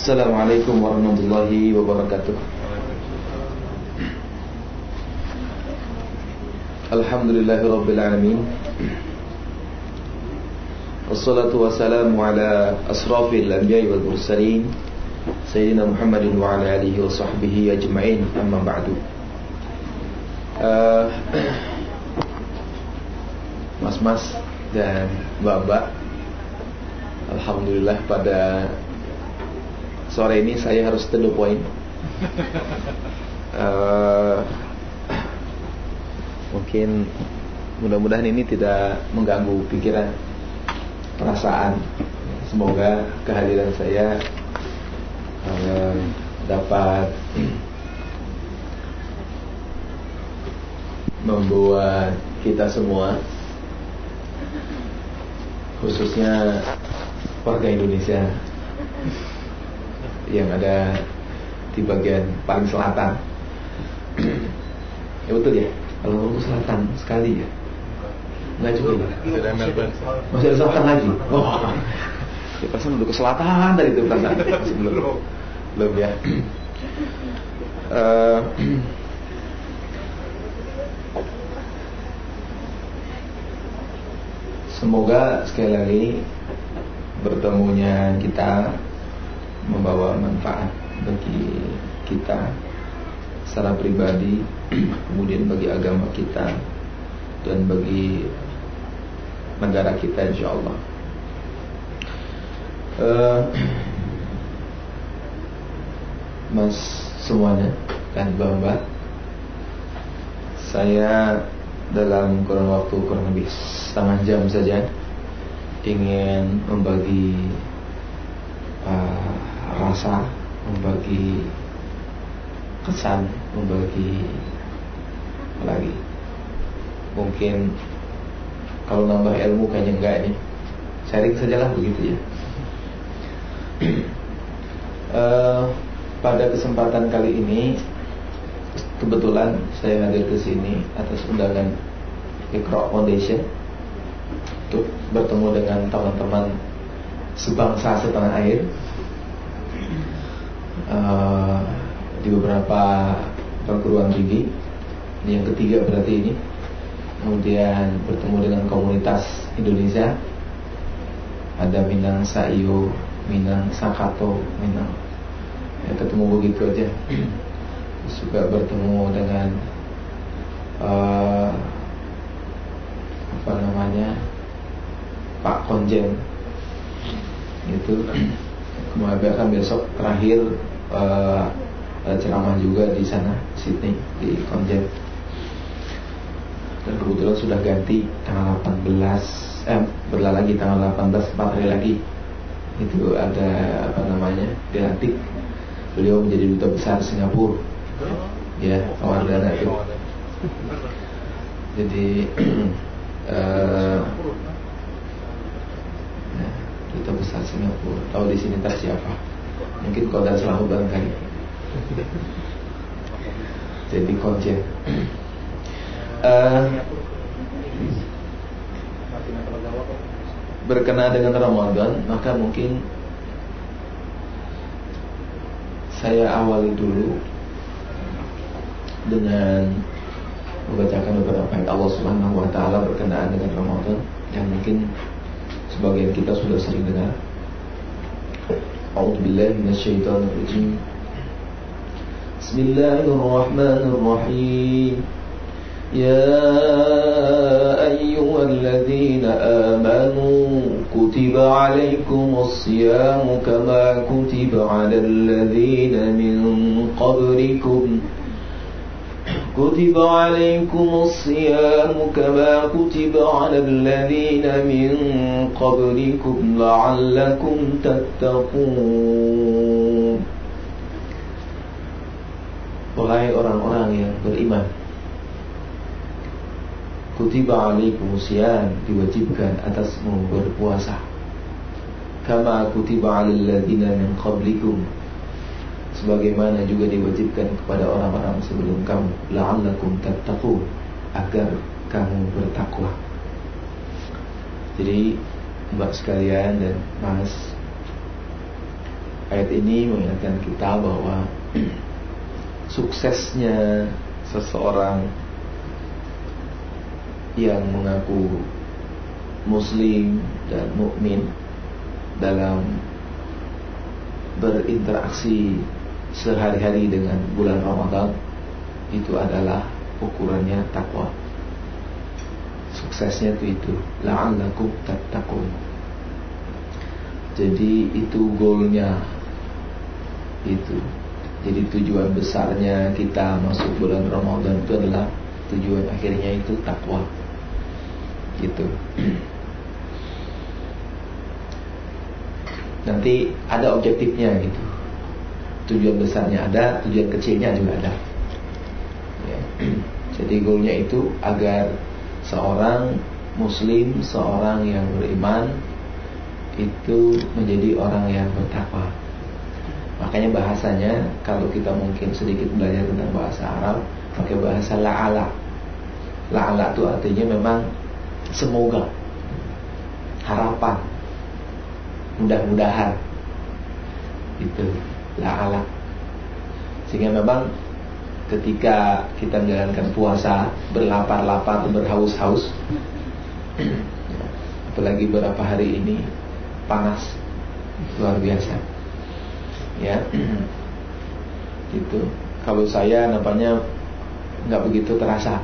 Assalamualaikum warahmatullahi wabarakatuh Alhamdulillahi rabbil alamin Wassalatu wassalamu ala asrafil anbiya'i wal mursalin Sayyidina Muhammadin wa ala alihi wa sahbihi ajma'in amma ba'du uh, Mas-mas dan mbak-mbak Alhamdulillah pada sore ini saya harus to the point. Uh, mungkin mudah-mudahan ini tidak mengganggu pikiran, perasaan. Semoga kehadiran saya uh, dapat membuat kita semua khususnya warga Indonesia yang ada di bagian paling selatan. ya betul ya. Kalau ke selatan sekali ya. Enggak juga ya. Masih ada selatan lagi. Oh. Ya pasti udah ke selatan dari itu perasaan. Belum. Belum ya. Uh, Semoga sekali lagi bertemunya kita membawa manfaat bagi kita secara pribadi, kemudian bagi agama kita dan bagi negara kita insya Allah. Uh, mas semuanya dan mbak saya dalam kurang waktu kurang lebih setengah jam saja ingin membagi uh, rasa, membagi kesan, membagi lagi. Mungkin kalau nambah ilmu kayaknya enggak nih. Sharing sajalah begitu ya. uh, pada kesempatan kali ini kebetulan saya hadir ke sini atas undangan Ikro Foundation untuk bertemu dengan teman-teman sebangsa setanah air uh, di beberapa perguruan tinggi. Ini yang ketiga berarti ini. Kemudian bertemu dengan komunitas Indonesia. Ada Minang Saio Minang Sakato Minang. Ya ketemu begitu aja. Juga bertemu dengan uh, apa namanya Pak Konjen. Itu kemudian besok terakhir uh, ceramah juga di sana Sydney di Konjen dan kebetulan sudah ganti tanggal 18 eh berlalu lagi tanggal 18 4 hari lagi. Itu ada apa namanya dilantik. Beliau menjadi duta besar Singapura. Ya awal dana itu. Jadi uh, duta besar Singapura. Tahu di sini tak siapa mungkin kau dan selalu barangkali jadi konjen uh, berkenaan dengan Ramadan maka mungkin saya awali dulu dengan membacakan beberapa ayat Allah Subhanahu wa taala berkenaan dengan Ramadan yang mungkin sebagian kita sudah sering dengar. أعوذ بالله من الشيطان الرجيم. بسم الله الرحمن الرحيم. يا أيها الذين آمنوا كتب عليكم الصيام كما كتب على الذين من قبلكم. كتب عليكم الصيام كما كتب على الذين من قبلكم لعلكم تتقون Wahai orang-orang yang beriman Kutiba alaikum siyam Diwajibkan atasmu berpuasa Kama kutiba alal ladina min qablikum sebagaimana juga diwajibkan kepada orang-orang sebelum kamu. La'allakum tattaqun. Agar kamu bertakwa. Jadi mbak sekalian dan mas ayat ini mengingatkan kita bahwa suksesnya seseorang yang mengaku muslim dan mukmin dalam berinteraksi sehari-hari dengan bulan Ramadan itu adalah ukurannya takwa. Suksesnya itu itu la'allakum tattaqun. Jadi itu goalnya itu. Jadi tujuan besarnya kita masuk bulan Ramadan itu adalah tujuan akhirnya itu takwa. Gitu. Nanti ada objektifnya gitu. Tujuan besarnya ada, tujuan kecilnya juga ada. Ya. Jadi goalnya itu agar seorang muslim, seorang yang beriman itu menjadi orang yang bertakwa. Makanya bahasanya kalau kita mungkin sedikit belajar tentang bahasa Arab pakai bahasa la'ala. La'ala itu artinya memang semoga, harapan, mudah-mudahan itu la'ala. Sehingga memang ketika kita menjalankan puasa berlapar-lapar, berhaus-haus, apalagi beberapa hari ini panas. Luar biasa. Ya. Gitu. Kalau saya nampaknya nggak begitu terasa.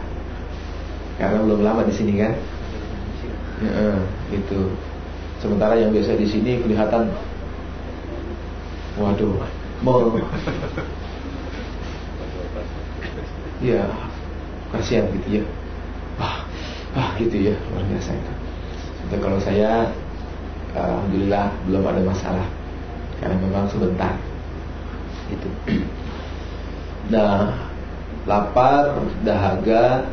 Karena belum lama di sini kan? Ya, gitu. Sementara yang biasa di sini kelihatan waduh mau ya kasihan gitu ya. Wah wah gitu ya luar biasa itu. Jadi kalau saya alhamdulillah belum ada masalah. Karena memang sebentar. Itu nah lapar dahaga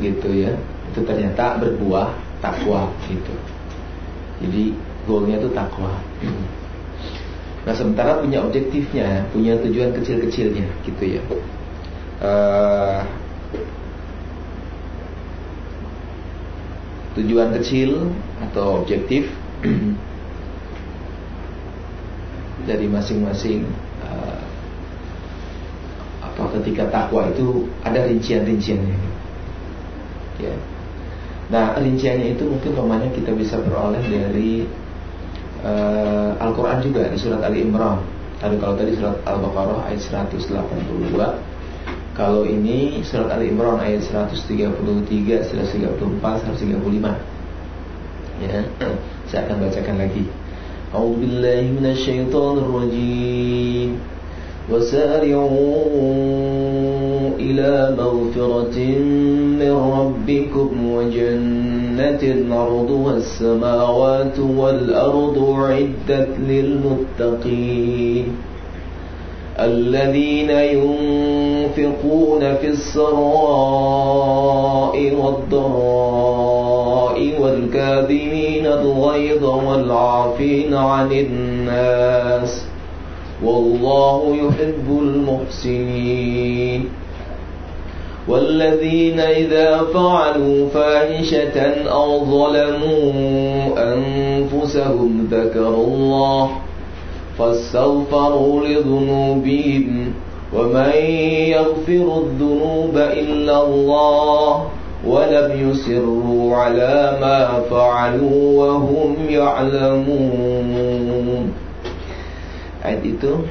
gitu ya. Itu ternyata berbuah takwa gitu. Jadi goalnya itu takwa nah sementara punya objektifnya punya tujuan kecil-kecilnya gitu ya uh, tujuan kecil atau objektif dari masing-masing uh, apa ketika takwa itu ada rincian-rinciannya. Ya. Nah, rinciannya itu mungkin namanya kita bisa peroleh dari uh, Al-Qur'an juga di surat Ali Imran. Ada kalau tadi surat Al-Baqarah ayat 182. Kalau ini surat Ali Imran ayat 133, 134, 135. Ya. Saya akan bacakan lagi. أعوذ بالله من الشيطان الرجيم وسارعوا إلى مغفرة من ربكم وجنة عرضها السماوات والأرض عدت للمتقين. الذين ينفقون في السراء والضراء والكاذبين الغيظ والعافين عن الناس. والله يحب المحسنين. والذين إذا فعلوا فاحشة أو ظلموا أنفسهم ذكروا الله فاستغفروا لذنوبهم ومن يغفر الذنوب إلا الله ولم يسروا على ما فعلوا وهم يعلمون. Ayat itu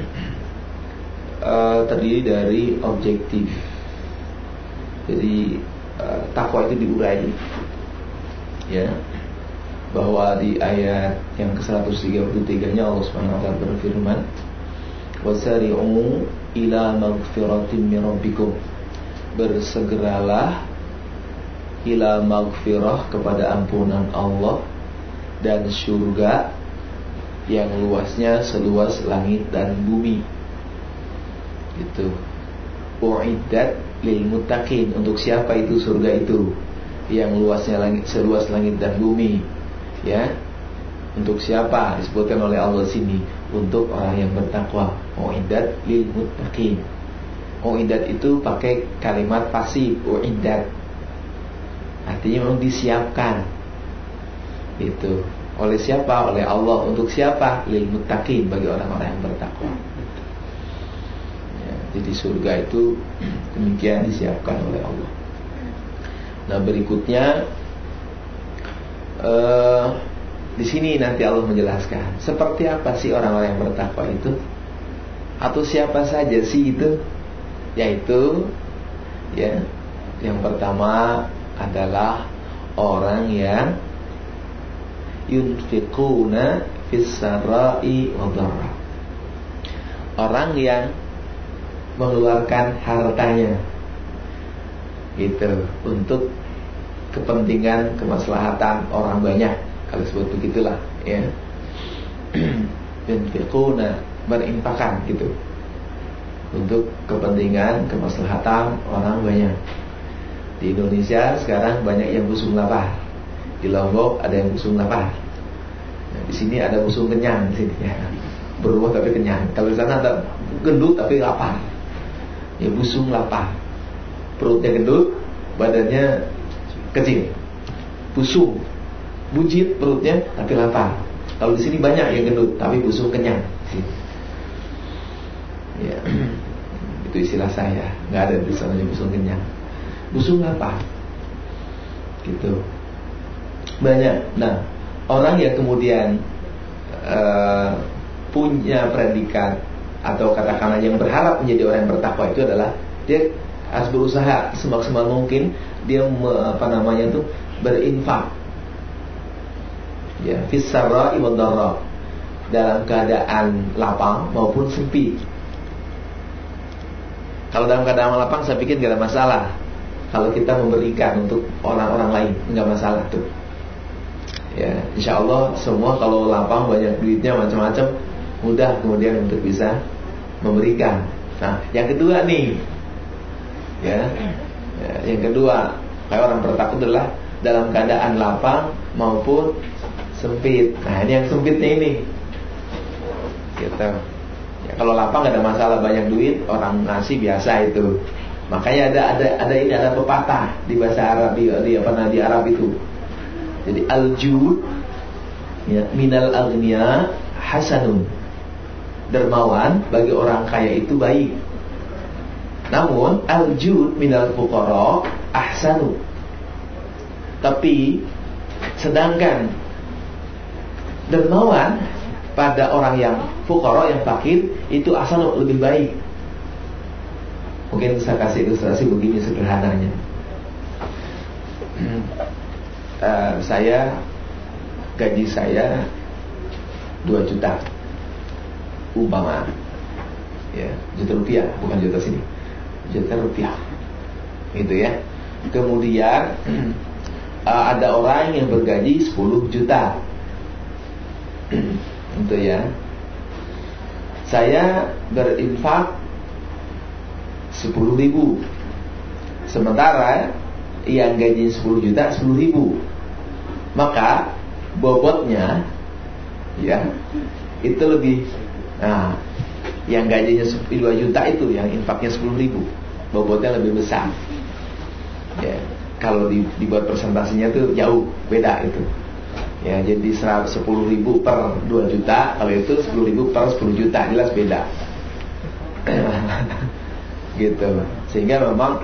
uh, terdiri dari objektif. Jadi uh, takwa itu diurai Ya. Bahwa di ayat yang ke-133-nya Allah Subhanahu wa taala berfirman wasari'u ila maghfiratin min rabbikum. Bersegeralah ila maghfirah kepada ampunan Allah dan surga yang luasnya seluas langit dan bumi. Itu uiddat lil muttaqin untuk siapa itu surga itu? Yang luasnya langit seluas langit dan bumi ya. Untuk siapa? Disebutkan oleh Allah sini. Untuk orang yang bertakwa. Uiddat lil muttaqin uiddat itu pakai kalimat pasif uiddat artinya memang disiapkan. Itu. Oleh siapa? Oleh Allah. Untuk siapa? Lil muttaqin bagi orang-orang yang bertakwa. Jadi surga itu demikian disiapkan oleh Allah. Nah berikutnya uh, di sini nanti Allah menjelaskan seperti apa sih orang-orang yang bertakwa itu? Atau siapa saja sih itu? Yaitu ya yang pertama adalah orang yang yunfiquna fis-sarai Orang yang mengeluarkan hartanya gitu untuk kepentingan kemaslahatan orang banyak kalau sebut begitulah ya yunfiquna berinfakan gitu untuk kepentingan kemaslahatan orang banyak. Di Indonesia sekarang banyak yang busung lapar. Di Lombok ada yang busung lapar. Nah, di sini ada busung kenyang di sini ya. Berubah tapi kenyang. Kalau di sana ada gendut tapi lapar. Ya busung lapar. Perutnya gendut, badannya kecil. Busung. Bujit perutnya tapi lapar. Kalau di sini banyak yang gendut tapi busung kenyang. Ya. Itu istilah saya. Nggak ada di sana busung kenyang. Busung apa? Gitu. Banyak. Nah, orang yang kemudian uh, punya predikat atau katakanlah yang berharap menjadi orang yang bertakwa itu adalah dia harus berusaha semaksimal mungkin dia me, apa namanya itu berinfak. Ya fisara iwadara dalam keadaan lapang maupun sempit kalau dalam keadaan lapang saya pikir gak ada masalah. Kalau kita memberikan untuk orang-orang lain nggak masalah tuh. Ya insya Allah semua kalau lapang banyak duitnya macam-macam mudah kemudian untuk bisa memberikan. Nah yang kedua nih ya, ya yang kedua kayak orang bertakut adalah dalam keadaan lapang maupun sempit. Nah ini yang sempitnya ini. Gitu. Ya, kalau lapang gak ada masalah banyak duit orang ngasih biasa itu. Makanya ada ada ada ini ada pepatah di bahasa Arab di, di apa namanya di Arab itu. Jadi al-jud ya, minal agniya hasanun. Dermawan bagi orang kaya itu baik. Namun al-jud minal fuqara ahsanu. Tapi sedangkan dermawan pada orang yang fuqara yang fakir itu ahsanu lebih baik. Mungkin saya kasih ilustrasi begini sederhananya. uh, saya gaji saya 2 juta umpama ya juta rupiah bukan juta sini. Juta rupiah. Itu ya. Kemudian uh, ada orang yang bergaji 10 juta. Itu ya. Saya berinfak 10 ribu. Sementara yang gaji 10 juta 10 ribu. Maka bobotnya ya itu lebih nah yang gajinya 2 juta itu yang infaknya 10 ribu. Bobotnya lebih besar. Ya kalau dibuat presentasinya tuh jauh beda itu. Ya jadi 10 ribu per 2 juta kalau itu 10 ribu per 10 juta jelas beda. Gitu. Sehingga memang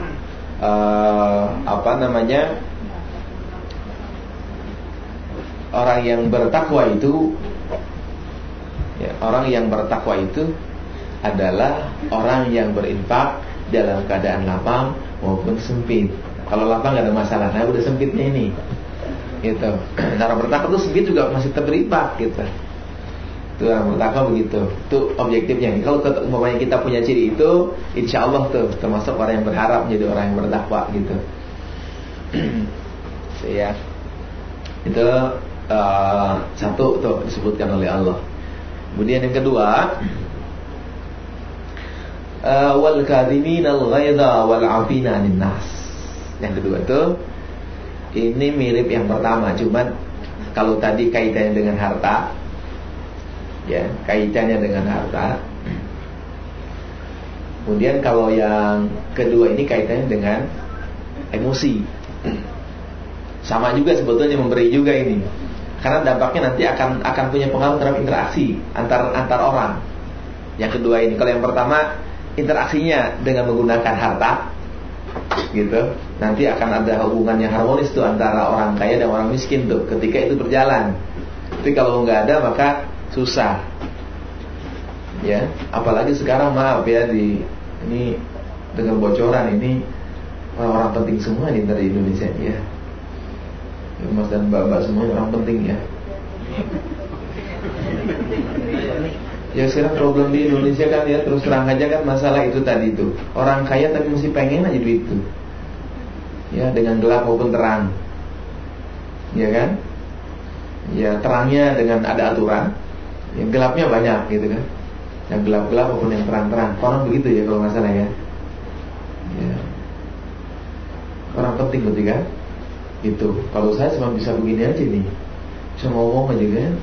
uh, apa namanya orang yang bertakwa itu ya, orang yang bertakwa itu adalah orang yang berinfak dalam keadaan lapang maupun sempit. Kalau lapang gak ada masalah, nah udah sempitnya ini, gitu. Cara bertakwa itu sempit juga masih terberinfak, gitu. Itu yang pertama begitu. Itu objektifnya. Kalau umpamanya kita punya ciri itu, insya Allah tuh termasuk orang yang berharap menjadi orang yang bertakwa gitu. so, ya. Itu uh, satu tuh disebutkan oleh Allah. Kemudian yang kedua, uh, wal kadhimin al ghaidha wal afina nas. Yang kedua tuh ini mirip yang pertama, cuman kalau tadi kaitannya dengan harta, ya kaitannya dengan harta. Kemudian kalau yang kedua ini kaitannya dengan emosi. Sama juga sebetulnya memberi juga ini. Karena dampaknya nanti akan akan punya pengaruh terhadap interaksi antar antar orang. Yang kedua ini, kalau yang pertama interaksinya dengan menggunakan harta, gitu, nanti akan ada hubungan yang harmonis tuh antara orang kaya dan orang miskin tuh ketika itu berjalan. Tapi kalau nggak ada maka susah. Ya, apalagi sekarang maaf ya di ini dengan bocoran ini orang-orang penting semua dari Indonesia ya. Mas dan Mbak-mbak semua orang penting ya. Ya sekarang problem di Indonesia kan ya terus terang aja kan masalah itu tadi itu. Orang kaya tapi mesti pengen aja duit itu. Ya dengan gelap maupun terang. Ya kan? Ya terangnya dengan ada aturan. Yang gelapnya banyak gitu kan. Yang gelap-gelap maupun yang terang-terang. Orang begitu ya kalau masalah ya. Ya. Orang penting berarti kan itu kalau saya cuma bisa begini aja nih bisa ngomong aja kan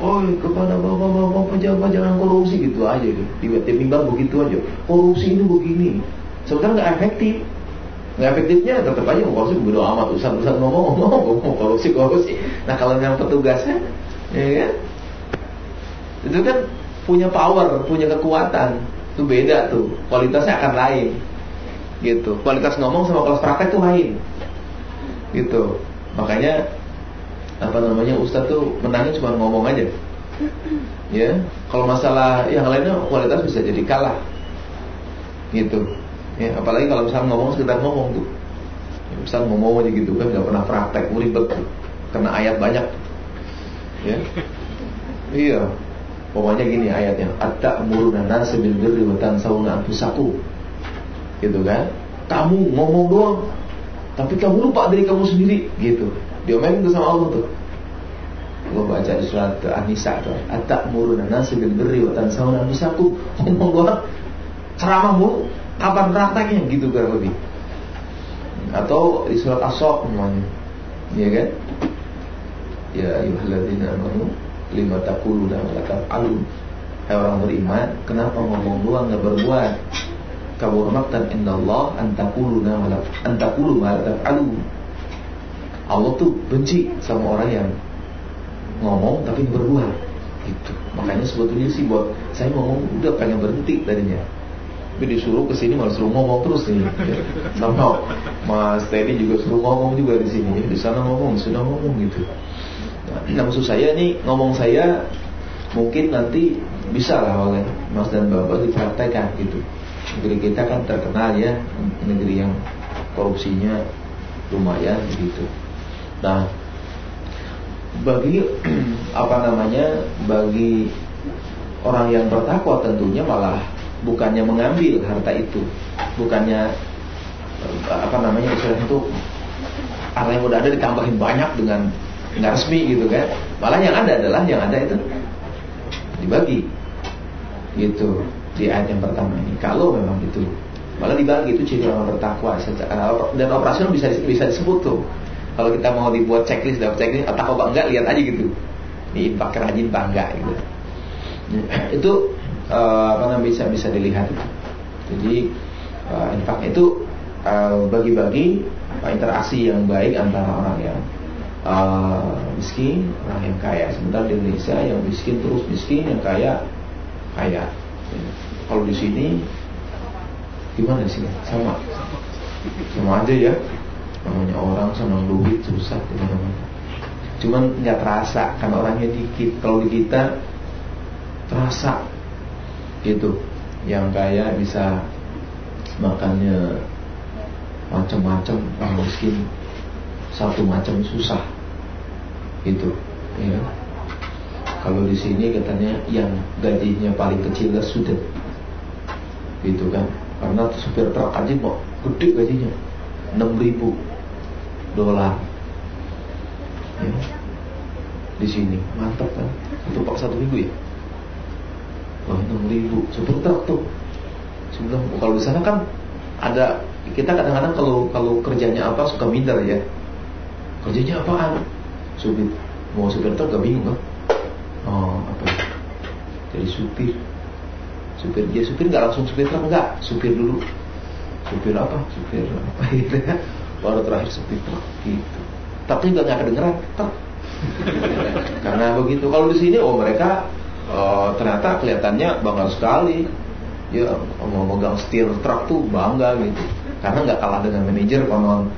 Oh kepada bapak-bapak pejabat jangan korupsi gitu aja gitu. Tiba-tiba begitu aja. Korupsi itu begini. Sebenarnya nggak efektif. Nggak efektifnya tetap aja mau korupsi bodo amat. Usah-usah ngomong-ngomong mau korupsi korupsi. Nah kalau yang petugasnya, ya kan? Itu kan punya power, punya kekuatan. Itu beda tuh. Kualitasnya akan lain. Gitu. Kualitas ngomong sama kualitas praktek tuh lain. Gitu. Makanya apa namanya Ustadz tuh menangnya cuma ngomong aja. Ya kalau masalah yang lainnya kualitas bisa jadi kalah. Gitu. Ya apalagi kalau misalnya ngomong sekedar ngomong tuh. Ya, misalnya ngomong aja gitu kan nggak pernah praktek ribet karena ayat banyak. Ya. Iya. Pokoknya gini ayatnya. Atta muruna nasa bil birri wa tansawna anfusakum. Gitu kan? Kamu ngomong doang tapi kamu lupa diri kamu sendiri gitu Diomelin tuh sama Allah tuh. Gue baca di surat An-Nisa tuh. At-ta'muruna nasi bil birri wa tansawna anfusakum. Ngomong gua ceramah mulu, kapan prakteknya gitu kan lebih. Atau di surat As-Saff namanya. Iya kan? Ya ayyuhalladzina amanu lima taquluna wa la taf'alun. Hai orang beriman, kenapa ngomong doang enggak berbuat? Kabur maktan indallah antakulu wa la antakulu taf'alun. Allah tuh benci sama orang yang ngomong tapi berbuat gitu. Makanya sebetulnya sih buat saya ngomong udah pengen berhenti tadinya. Tapi disuruh ke sini malah suruh ngomong terus nih. Sama Mas Teddy juga suruh ngomong juga di sini. Di sana ngomong, sudah ngomong gitu. Nah, maksud saya nih ngomong saya mungkin nanti bisa lah oleh Mas dan Bapak dipraktekkan gitu. Negeri kita kan terkenal ya negeri yang korupsinya lumayan gitu. Nah, bagi apa namanya? Bagi orang yang bertakwa tentunya malah bukannya mengambil harta itu, bukannya apa namanya istilah itu harta yang udah ada ditambahin banyak dengan nggak resmi gitu kan malah yang ada adalah yang ada itu dibagi gitu di ayat yang pertama ini kalau memang itu malah dibagi itu ciri orang bertakwa dan operasional bisa bisa disebut tuh kalau kita mau dibuat checklist dapat checklist atau apa enggak lihat aja gitu. Ini infak rajin bangga gitu. itu uh, apa namanya bisa bisa dilihat. Jadi uh, infak itu uh, bagi-bagi interaksi yang baik antara orang yang miskin, orang yang kaya. Sementara di Indonesia yang miskin terus miskin, yang kaya kaya. Kalau di sini gimana sih? Sama, sama aja ya. Namanya orang senang duit susah di mana-mana cuman nggak terasa karena orangnya dikit. Kalau di kita terasa gitu. Yang kaya bisa makannya macam-macam orang miskin satu macam susah gitu ya kalau di sini katanya yang gajinya paling kecil sudah gitu kan? Karena supir truk aja kok gede gajinya. 6 ribu dolar. Ya. di sini. Mantap kan? Itu pak satu minggu ya? Wah enam ribu. Sebentar tuh. Sebelum kalau di sana kan ada kita kadang-kadang kalau kalau kerjanya apa suka minder ya. Kerjanya apaan? Supir mau supir truk gak bingung kan oh apa jadi supir supir dia supir nggak langsung supir truk enggak supir dulu supir apa supir apa gitu ya baru terakhir sepi truk gitu tapi nggak nggak kedengeran truk Karena begitu. Kalau di sini oh mereka uh, ternyata kelihatannya bangga sekali. Ya mau megang setir truk tuh bangga gitu. Karena nggak kalah dengan manajer konon.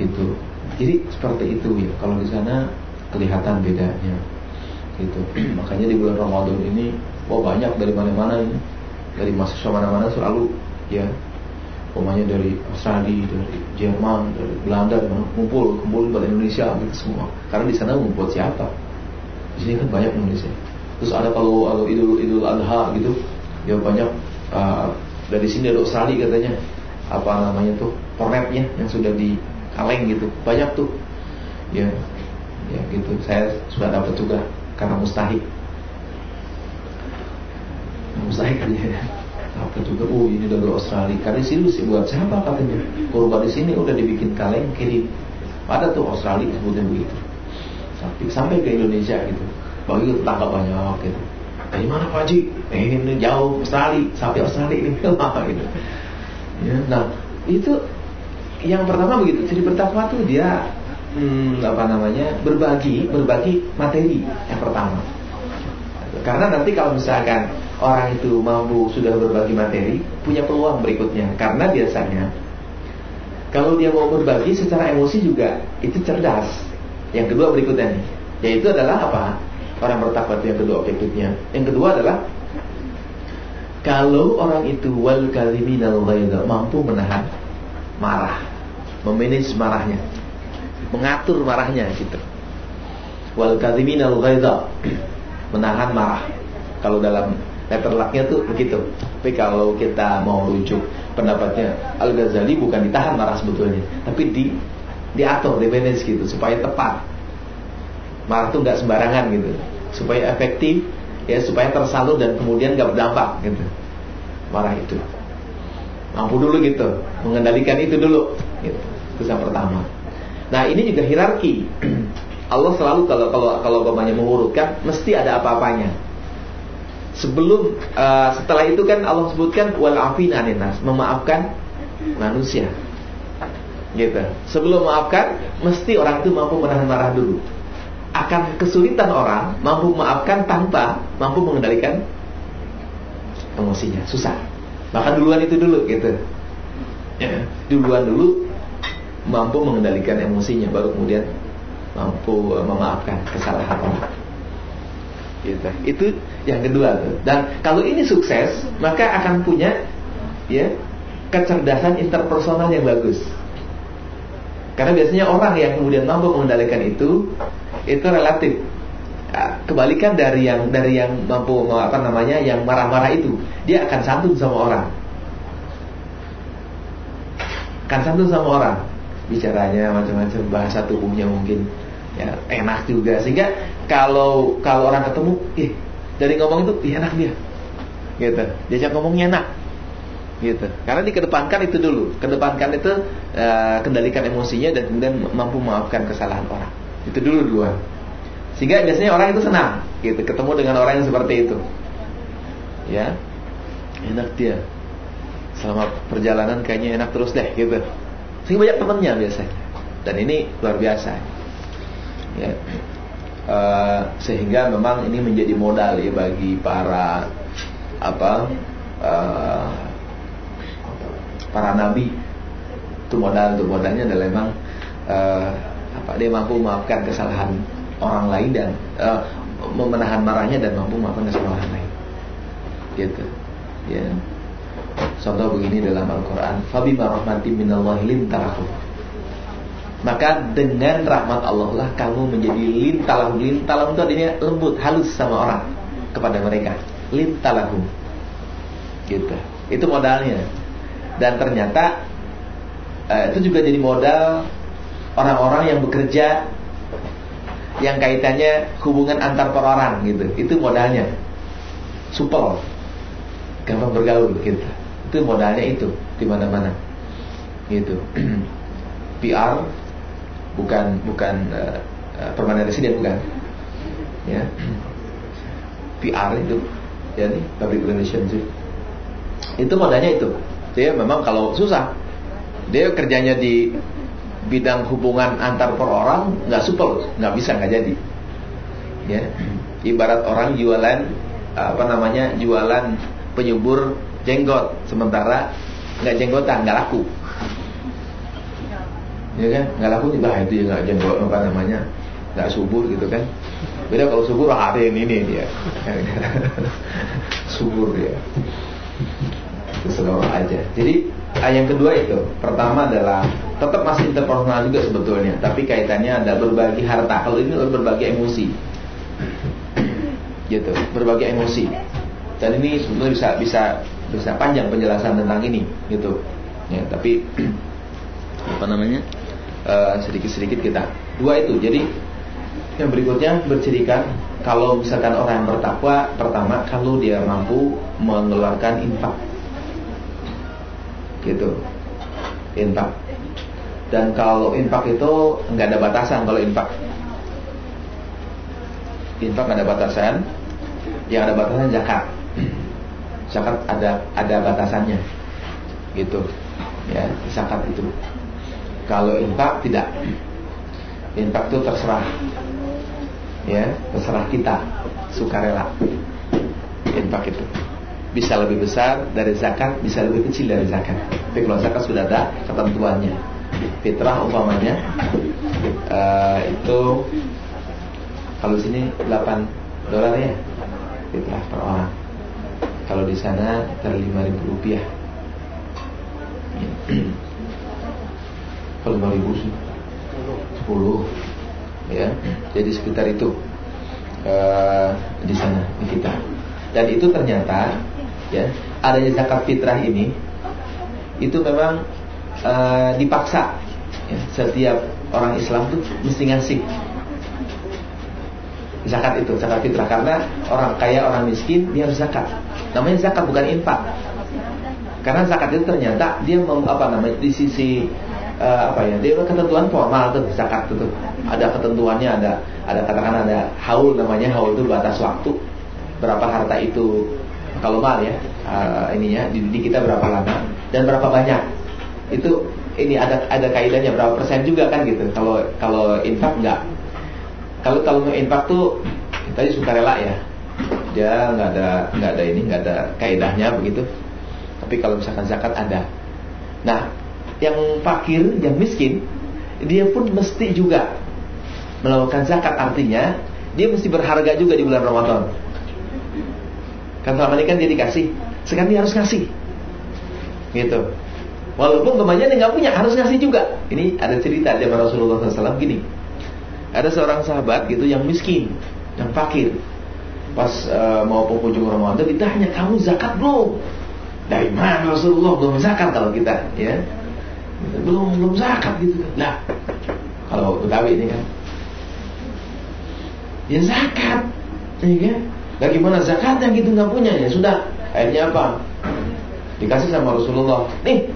Gitu. Jadi seperti itu ya. Kalau di sana kelihatan bedanya. Gitu. Makanya di bulan Ramadan ini wah banyak dari mana-mana ini. Dari mahasiswa mana-mana selalu ya Pemainnya dari Australia, dari Jerman, dari Belanda, ngumpul, kumpul buat Indonesia gitu semua. Karena di sana ngumpul siapa? Di sini kan banyak Indonesia. Terus ada kalau kalau Idul Idul Adha gitu, ya banyak uh, dari sini ada Australia katanya apa namanya tuh kornetnya yang sudah di kaleng gitu banyak tuh ya ya gitu saya sudah dapat juga karena mustahik. Mustahik ya. Apa juga? Oh ini dari Australia karena sini sih buat siapa katanya? Kurban di sini udah dibikin kaleng kirim ada tuh Australia sebutnya begitu. Sampai sampai ke Indonesia gitu. Bagi tetangga banyak gitu. Dari mana Pak Haji? Eh, ini, ini jauh Australia. Sampai Australia ini. Gitu. Ya, nah itu yang pertama begitu. Jadi bertakwa tuh dia hmm, apa namanya berbagi berbagi materi yang pertama karena nanti kalau misalkan orang itu mampu sudah berbagi materi, punya peluang berikutnya. Karena biasanya kalau dia mau berbagi secara emosi juga itu cerdas. Yang kedua berikutnya nih, yaitu adalah apa? Orang bertakwa yang kedua objektifnya. Yang kedua adalah kalau orang itu wal kaliminal mampu menahan marah, memanage marahnya, mengatur marahnya gitu. Wal kaliminal ghaidha menahan marah. Kalau dalam letter lucknya tuh begitu. Tapi kalau kita mau rujuk pendapatnya Al Ghazali bukan ditahan marah sebetulnya, tapi di diatur, di manage gitu supaya tepat. Marah tuh nggak sembarangan gitu, supaya efektif, ya supaya tersalur dan kemudian nggak berdampak gitu. Marah itu mampu dulu gitu, mengendalikan itu dulu. Gitu. Itu yang pertama. Nah ini juga hierarki. Allah selalu kalau kalau kalau banyak mengurutkan mesti ada apa-apanya sebelum uh, setelah itu kan Allah sebutkan wal afina memaafkan manusia. Gitu. Sebelum memaafkan, mesti orang itu mampu menahan marah dulu. Akan kesulitan orang mampu memaafkan tanpa mampu mengendalikan emosinya, susah. Maka duluan itu dulu gitu. Ya, duluan dulu mampu mengendalikan emosinya baru kemudian mampu uh, memaafkan kesalahan orang. Gitu. Itu yang kedua. Dan kalau ini sukses, maka akan punya ya kecerdasan interpersonal yang bagus. Karena biasanya orang yang kemudian mampu mengendalikan itu itu relatif ya, kebalikan dari yang dari yang mampu apa namanya yang marah-marah itu dia akan santun sama orang akan santun sama orang bicaranya macam-macam bahasa tubuhnya mungkin ya enak juga. Sehingga kalau kalau orang ketemu ih dari ngomong itu ih enak dia. Gitu. Diajak ngomongnya enak. Gitu. Karena dikedepankan itu dulu. Kedepankan itu uh, kendalikan emosinya dan kemudian mampu memaafkan kesalahan orang. Itu dulu dua sehingga biasanya orang itu senang. Gitu. Ketemu dengan orang yang seperti itu. Ya. Enak dia. Selama perjalanan kayaknya enak terus deh gitu sehingga banyak temannya biasanya. Dan ini luar biasa. Ya. Uh, sehingga memang ini menjadi modal ya bagi para apa uh, para nabi. Itu modal itu modalnya adalah memang uh, apa dia mampu memaafkan kesalahan orang lain dan uh, memenahan marahnya dan mampu memaafkan kesalahan lain. Gitu. Ya contoh begini dalam Al-Qur'an fabima rahmatin minallahi lintarahu maka dengan rahmat Allah lah kamu menjadi lintalahum. Lintalahum itu artinya lembut, halus sama orang kepada mereka. Lintalahum. Gitu. Itu modalnya. Dan ternyata eh, itu juga jadi modal orang-orang yang bekerja yang kaitannya hubungan antar orang gitu. Itu modalnya. Supel. Gampang bergaul gitu. Itu modalnya itu di mana-mana. Gitu. PR bukan bukan uh, permanent resident bukan ya PR itu ya nih public relationship itu modalnya itu dia memang kalau susah dia kerjanya di bidang hubungan antar per orang nggak supel, nggak bisa nggak jadi. Ya, ibarat orang jualan apa namanya jualan penyubur jenggot. Sementara nggak jenggotan nggak laku. Ya kan? Nggak laku juga. Itu ya nggak jenggot apa namanya? Nggak subur gitu kan? Beda kalau subur ada yang ini dia subur dia. Itu aja. Jadi ah, yang kedua itu pertama adalah tetap masih interpersonal juga sebetulnya. Tapi kaitannya ada berbagi harta. Kalau ini berbagi emosi. Gitu. Berbagi emosi. Dan ini sebetulnya bisa bisa bisa panjang penjelasan tentang ini gitu. Ya tapi apa namanya uh, sedikit-sedikit kita. Dua itu jadi yang berikutnya bercirikan kalau misalkan orang yang bertakwa pertama kalau dia mampu mengeluarkan infak. Gitu. Infak. Dan kalau infak itu nggak ada batasan kalau infak. Infak nggak ada batasan. Yang ada batasan zakat zakat ada ada batasannya. Gitu. Ya zakat itu. Kalau infak tidak. Infak itu terserah. Ya terserah kita. Sukarela. Infak itu. Bisa lebih besar dari zakat bisa lebih kecil dari zakat. Tapi kalau zakat sudah ada ketentuannya. Fitrah umpamanya uh, itu kalau sini 8 dolar ya fitrah per orang. Kalau di sana lima ribu rupiah. Kalau lima ribu sih sepuluh, ya. Jadi sekitar itu uh, di sana di kita. Dan itu ternyata ya adanya zakat fitrah ini itu memang uh, dipaksa ya, setiap orang Islam tuh mesti ngasih zakat itu zakat fitrah. Karena orang kaya orang miskin dia harus zakat. Namanya zakat bukan infak. Karena zakat itu ternyata dia mem, apa namanya di sisi uh, apa ya dia ketentuan formal tuh zakat itu ada ketentuannya ada ada katakan ada haul namanya haul itu batas waktu. Berapa harta itu kalau mal ya uh, ininya di, di kita berapa lama dan berapa banyak. Itu ini ada ada kaidahnya berapa persen juga kan gitu. Kalau kalau infak enggak kalau kalau infak tuh kita suka rela ya. Dia nggak ada nggak ada ini nggak ada kaidahnya begitu. Tapi kalau misalkan zakat ada. Nah, yang fakir, yang miskin, dia pun mesti juga melakukan zakat artinya dia mesti berharga juga di bulan Ramadan. Kan selama ini kan dia dikasih, sekarang dia harus ngasih. Gitu. Walaupun kemajuan dia nggak punya harus ngasih juga. Ini ada cerita dari Rasulullah SAW gini ada seorang sahabat gitu yang miskin, yang fakir. Pas uh, mau penghujung Ramadan ditanya, "Kamu zakat belum?" Dari mana Rasulullah belum zakat kalau kita, ya? Belum belum zakat gitu. Lah, kalau Betawi ini kan ya zakat, ya kan? Bagaimana zakatnya gitu nggak punya ya sudah. Akhirnya apa? Dikasih sama Rasulullah. Nih,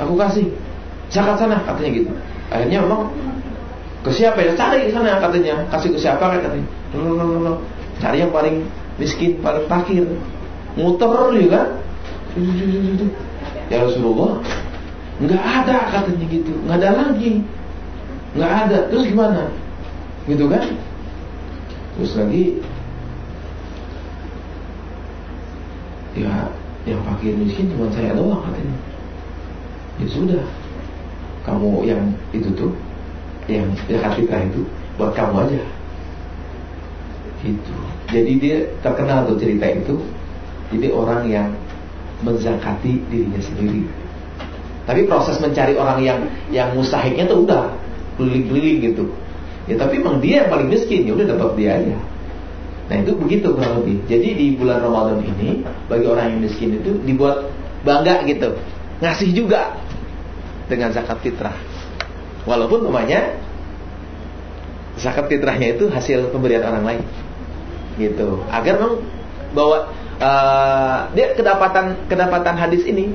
aku kasih zakat sana katanya gitu. Akhirnya memang ke siapa ya? Cari sana katanya. Kasih ke siapa katanya? Loh, loh, loh. Cari yang paling miskin, paling fakir. Muter juga kan? Ya Rasulullah, nggak ada katanya gitu, nggak ada lagi, nggak ada. Terus gimana? Gitu kan? Terus lagi, ya yang fakir miskin cuma saya doang katanya. Ya sudah, kamu yang itu tuh yang zakat fitrah itu buat kamu aja. Itu jadi dia terkenal tuh cerita itu. Jadi orang yang menzakati dirinya sendiri. Tapi proses mencari orang yang yang mustahiknya tuh udah keliling-keliling gitu. Ya tapi emang dia yang paling miskin ya udah dapat dia aja. Nah itu begitu kurang lebih. Jadi di bulan Ramadan ini bagi orang yang miskin itu dibuat bangga gitu. Ngasih juga dengan zakat fitrah Walaupun namanya zakat fitrahnya itu hasil pemberian orang lain. Gitu. Agar memang bahwa uh, dia kedapatan kedapatan hadis ini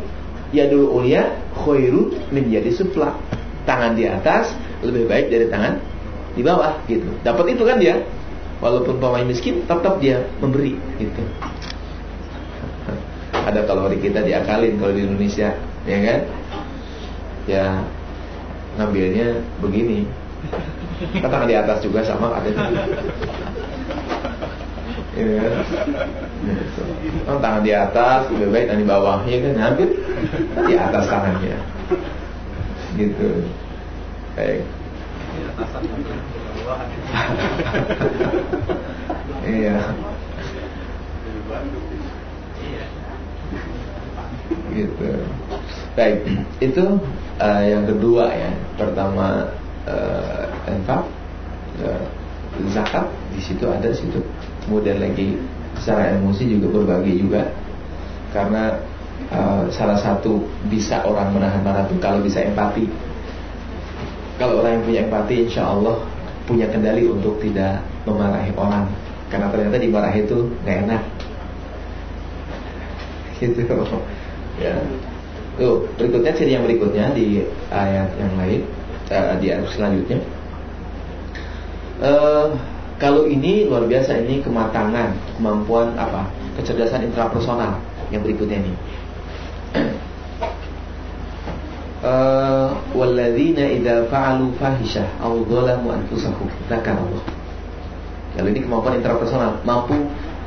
ya dulu ulia khairu menjadi sufla. Tangan di atas lebih baik dari tangan di bawah gitu. Dapat itu kan dia. Walaupun pemain miskin tetap dia memberi gitu. Ada kalori kita diakalin kalau di Indonesia, ya kan? Ya ngambilnya begini. Tangan di atas juga sama ada Iya. Kan? tangan di atas lebih baik dan di bawah ya kan? Ngambil di atas tangannya. Gitu. Baik. Iya. Gitu. Baik. Itu uh, yang kedua ya pertama uh, infak uh, zakat di situ ada situ. Kemudian lagi secara emosi juga berbagi juga. Karena uh, salah satu bisa orang menahan marah itu kalau bisa empati. Kalau orang yang punya empati insya Allah punya kendali untuk tidak memarahi orang. Karena ternyata dimarahi itu nggak enak. Gitu. Ya tuh berikutnya ciri yang berikutnya di ayat yang lain uh, di ayat selanjutnya. Uh, kalau ini luar biasa ini kematangan kemampuan apa? Kecerdasan intrapersonal yang berikutnya ini. Uh, walladzina idza fa'alu fahisyah aw dzalamu anfusahum dzakarallah kalau ini kemampuan intrapersonal mampu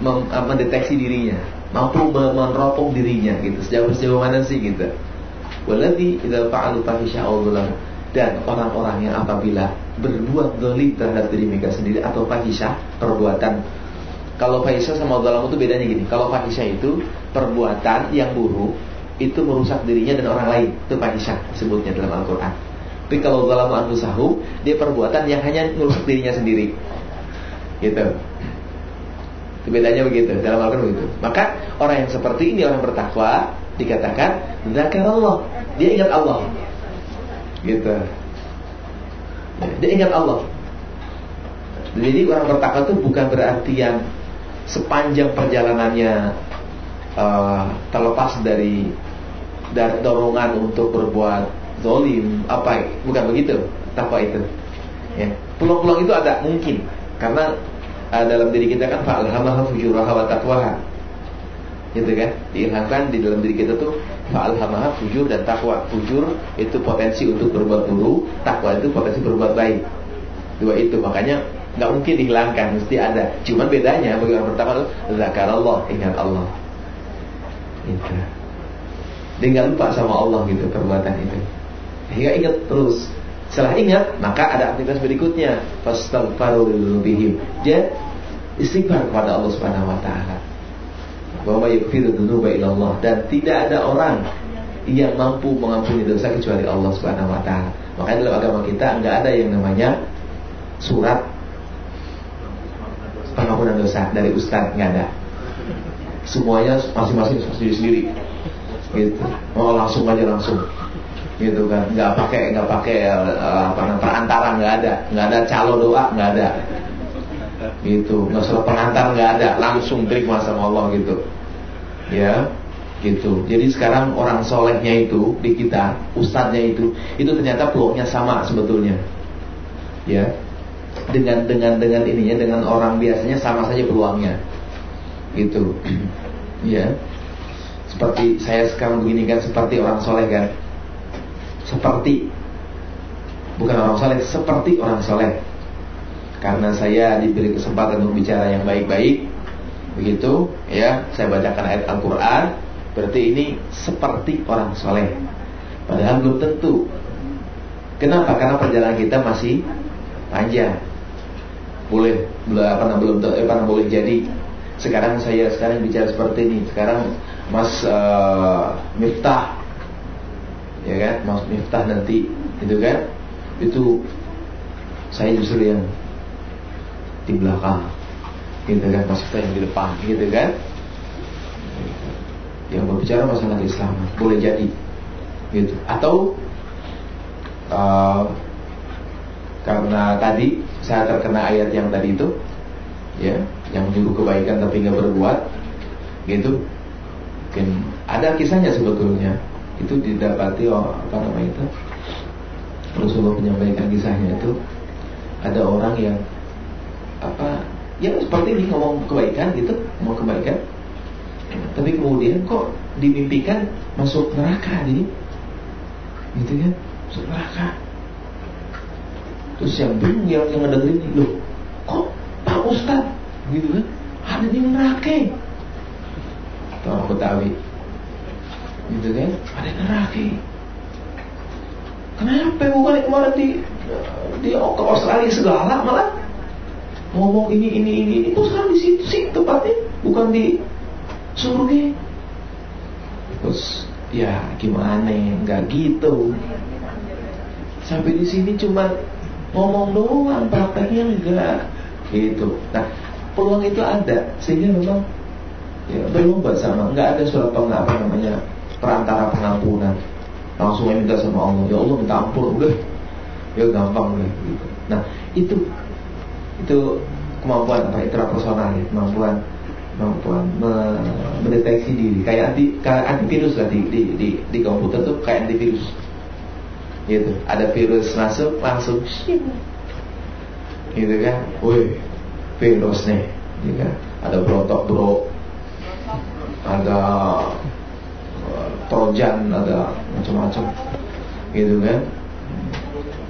mendeteksi dirinya mampu meneropong dirinya gitu. Sejauh sejauh mana sih gitu? Waladhi idza fa'alu fahisha dan orang-orang yang apabila berbuat zalim terhadap diri mereka sendiri atau fahisha perbuatan. Kalau fahisha sama zalam itu bedanya gini. Kalau fahisha itu perbuatan yang buruk itu merusak dirinya dan orang lain. Itu fahisha sebutnya dalam Al-Qur'an. Tapi kalau zalamu anfusahum dia perbuatan yang hanya merusak dirinya sendiri. Gitu itu bedanya begitu dalam Al-Quran begitu. Maka orang yang seperti ini orang bertakwa dikatakan Allah. Dia ingat Allah. Gitu. Dia ingat Allah. Jadi orang bertakwa itu bukan berarti yang sepanjang perjalanannya uh, terlepas dari dari dorongan untuk berbuat zolim apa bukan begitu takwa itu ya peluang-peluang itu ada mungkin karena uh, dalam diri kita kan fa'alhamaha fujuraha wa taqwaha. Gitu kan? Diilhamkan di dalam diri kita tuh fa'alhamaha fujur dan takwa. Fujur itu potensi untuk berbuat buruk, takwa itu potensi berbuat baik. Dua itu makanya nggak mungkin dihilangkan, mesti ada. Cuman bedanya bagi orang pertama zakarallah, ingat Allah. Itu. Dia nggak lupa sama Allah gitu perbuatan itu. Hingga ingat terus setelah ingat, maka ada aktivitas berikutnya. Fastaghfiru bihim. Dia istighfar kepada Allah Subhanahu wa taala. Wa may yaghfiru dzunuba illallah dan tidak ada orang yang mampu mengampuni dosa kecuali Allah Subhanahu wa taala. Makanya dalam agama kita enggak ada yang namanya surat pengampunan dosa dari ustaz enggak ada. Semuanya masing-masing sendiri-sendiri. Gitu. Oh langsung aja langsung gitu kan. Nggak pakai nggak pakai uh, namanya perantara nggak ada. Nggak ada calo doa nggak ada. Gitu. Nggak usah pengantar nggak ada. Langsung terima sama Allah gitu. Ya gitu. Jadi sekarang orang solehnya itu di kita ustadznya itu itu ternyata peluangnya sama sebetulnya. Ya. Dengan dengan dengan ininya dengan orang biasanya sama saja peluangnya. Gitu. Ya. Seperti saya sekarang begini kan seperti orang soleh kan seperti bukan orang soleh seperti orang soleh. Karena saya diberi kesempatan untuk bicara yang baik-baik begitu ya. Saya bacakan ayat Al-Quran berarti ini seperti orang soleh. Padahal belum tentu. Kenapa? Karena perjalanan kita masih panjang. Boleh apa belum eh, apa boleh jadi. Sekarang saya sekarang bicara seperti ini. Sekarang Mas uh, Miftah ya kan? Mas Miftah nanti itu kan? Itu saya justru yang di belakang gitu kan? Mas Miftah yang di depan gitu kan? Yang berbicara masalah Islam boleh jadi gitu. Atau uh, karena tadi saya terkena ayat yang tadi itu ya yang nyuruh kebaikan tapi nggak berbuat gitu. Mungkin ada kisahnya sebetulnya itu didapati oh, apa namanya itu? Rasulullah menyampaikan kisahnya itu ada orang yang apa ya seperti ini ngomong kebaikan gitu ngomong kebaikan. Tapi kemudian kok dimimpikan masuk neraka jadi gitu kan? Masuk neraka. Terus yang bingung yang, yang ngedengerin loh kok Pak Ustad gitu kan? Ada di neraka. Itu orang Betawi. Gitu kan? Ada di neraka. Kenapa bukan kemarin di di ke Australia segala malah? Ngomong ini ini ini ini. Terus kan di situ sih tepatnya bukan di surga? Terus ya gimana? Nggak gitu. Sampai di sini cuma ngomong doang prakteknya enggak gitu. Nah peluang itu ada. Sehingga memang ya berlomba sama. Nggak ada surat apa namanya perantara pengampunan. Langsung minta sama Allah ya Allah minta ampun udah ya gampang udah gitu. Nah itu itu kemampuan apa intrapersonal ya. Kemampuan kemampuan mendeteksi diri. Kayak anti kayak antivirus lah di, di, di, di komputer tuh kayak antivirus. Gitu. Ada virus masuk langsung gitu kan? Woi virus nih gitu kan? Ada brotok bro. Ada trojan ada macam-macam gitu kan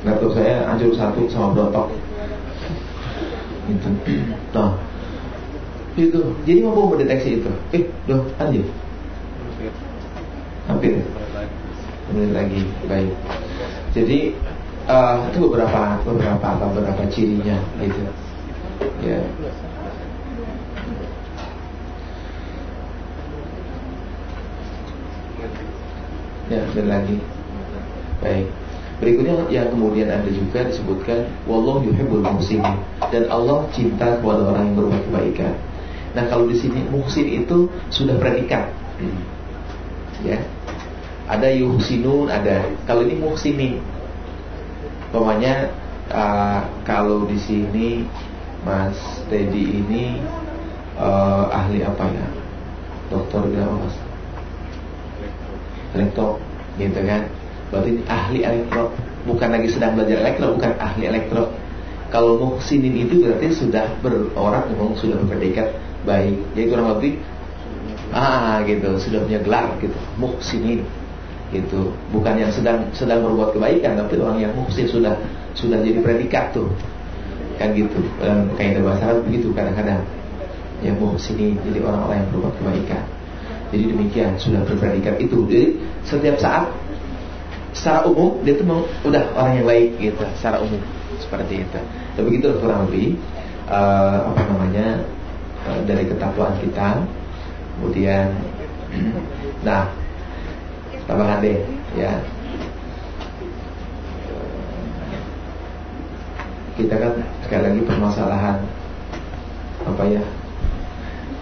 laptop saya hancur satu sama brotok gitu nah itu. Jadi mampu mendeteksi itu. Eh, doh, lanjut. Hampir. Menit lagi. Baik. Jadi uh, itu beberapa beberapa atau beberapa cirinya gitu. Ya. Ya, dan lagi. Baik. Berikutnya yang kemudian ada juga disebutkan wallahu yuhibbul muhsinin dan Allah cinta kepada orang yang berbuat kebaikan. Nah kalau di sini muhsin itu sudah predikat, ya. Ada yuhsinun, ada. Kalau ini muhsinin, pokoknya uh, kalau di sini Mas Teddy ini uh, ahli apa ya? Dokter mas? Elektro, gitu kan? Berarti ahli elektro, bukan lagi sedang belajar elektro, bukan ahli elektro. Kalau muhsinin itu berarti sudah berorang memang sudah berpredikat baik. Jadi kurang lebih ah gitu sudah punya gelar gitu. Muhsinin gitu. Bukan yang sedang sedang berbuat kebaikan tapi orang yang muhsin sudah sudah jadi predikat tuh. Kan gitu. Kaidah bahasa Arab begitu kadang-kadang. Yang muhsinin jadi orang-orang yang berbuat kebaikan jadi demikian sudah berpredikat itu. Jadi setiap saat secara umum dia tuh udah orang yang baik gitu. Secara umum seperti itu. Tapi begitu kurang lebih uh, apa namanya Eh, dari ketakwaan kita. Kemudian nah tambahan deh ya. Kita kan sekali lagi permasalahan apa ya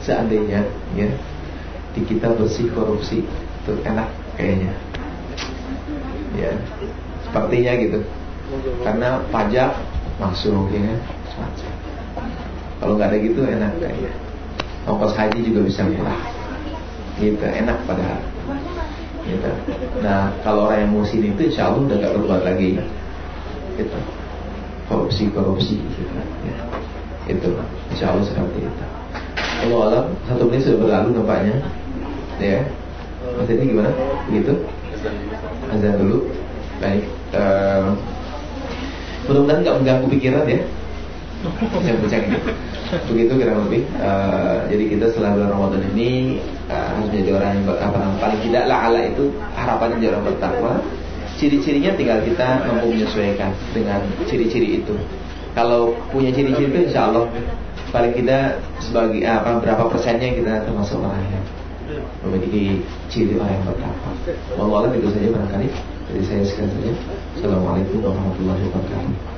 seandainya ya di kita bersih korupsi itu enak kayaknya ya sepertinya gitu karena pajak masuk ya kalau nggak ada gitu enak kayaknya. Ongkos haji juga bisa murah. Gitu, enak padahal. Gitu. Nah, kalau orang yang musim itu insya Allah udah gak berbuat lagi. Gitu. Korupsi-korupsi gitu. Ya. Itu, insya Allah seperti itu. Kalau alam satu menit sudah berlalu nampaknya. Ya. Ini gimana? Begitu? Azan dulu. Baik. Uh, mudah-mudahan nggak mengganggu pikiran ya bincang-bincang ini. Begitu kira lebih. Uh, jadi kita setelah bulan Ramadan ini uh, harus menjadi orang yang apa namanya paling tidak lah ala itu harapannya jadi orang bertakwa. Ciri-cirinya tinggal kita mampu menyesuaikan dengan ciri-ciri itu. Kalau punya ciri-ciri itu insya Allah paling tidak sebagai apa berapa persennya kita termasuk orang yang memiliki ciri orang yang bertakwa. Wallahualam itu saja barangkali. Jadi saya sekian saja. Assalamualaikum warahmatullahi wabarakatuh.